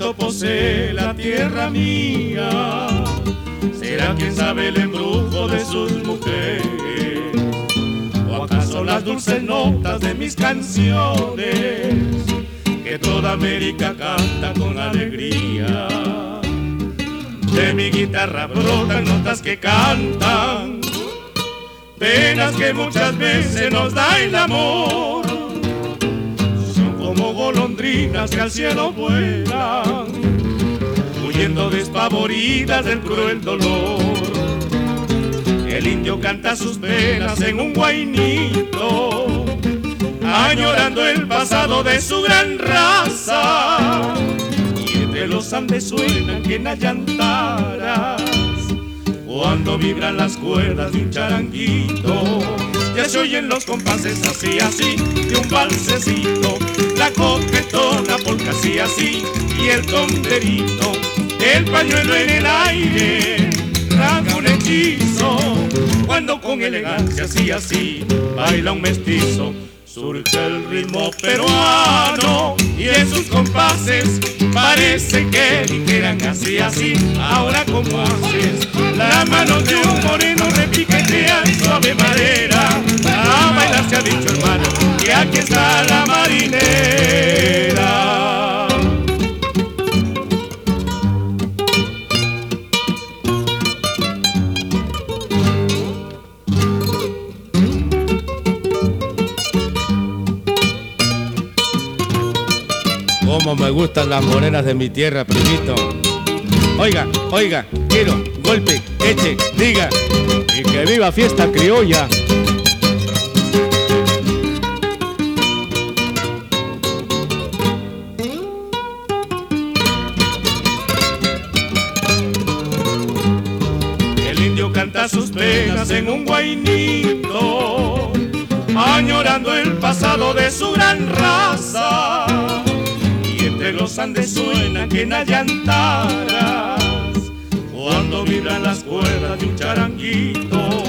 posee la tierra mía. Será quien sabe el embrujo de sus mujeres. O acaso las dulces notas de mis canciones que toda América canta con alegría. De mi guitarra brotan notas que cantan, penas que muchas veces nos da el amor. Que al cielo vuelan, huyendo despavoridas del cruel dolor. El indio canta sus penas en un guainito añorando el pasado de su gran raza. Y entre los Andes suenan que nayantaras, cuando vibran las cuerdas de un charanguito. Ya se oyen los compases así, así, de un balsecito, la coquetona polka así, así, y el tonderito, el pañuelo en el aire, raga un hechizo, cuando con elegancia así, así, baila un mestizo Surge el ritmo peruano y en sus compases parece que dijeran así, así. Ahora como haces, la mano de un moreno Como me gustan las morenas de mi tierra, primito. Oiga, oiga, quiero, golpe, eche, diga. Y que viva fiesta criolla. El indio canta sus penas en un guainito, añorando el pasado de su gran raza los Andes suena que nayantaras cuando vibran las cuerdas de un charanguito.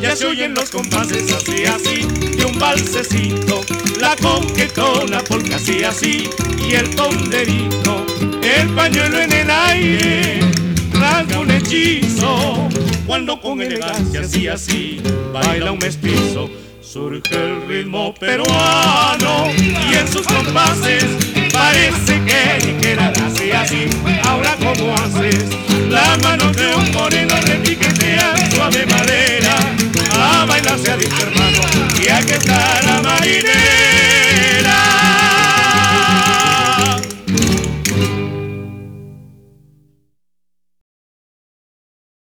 Ya se oyen los compases así, así, de un balsecito, la conquetona polka así, así, y el tonderito, el pañuelo en el aire, rasga un hechizo, cuando con elegancia así, así, baila un mestizo. Surge el ritmo peruano y en sus compases moreno repiquetea suave madera,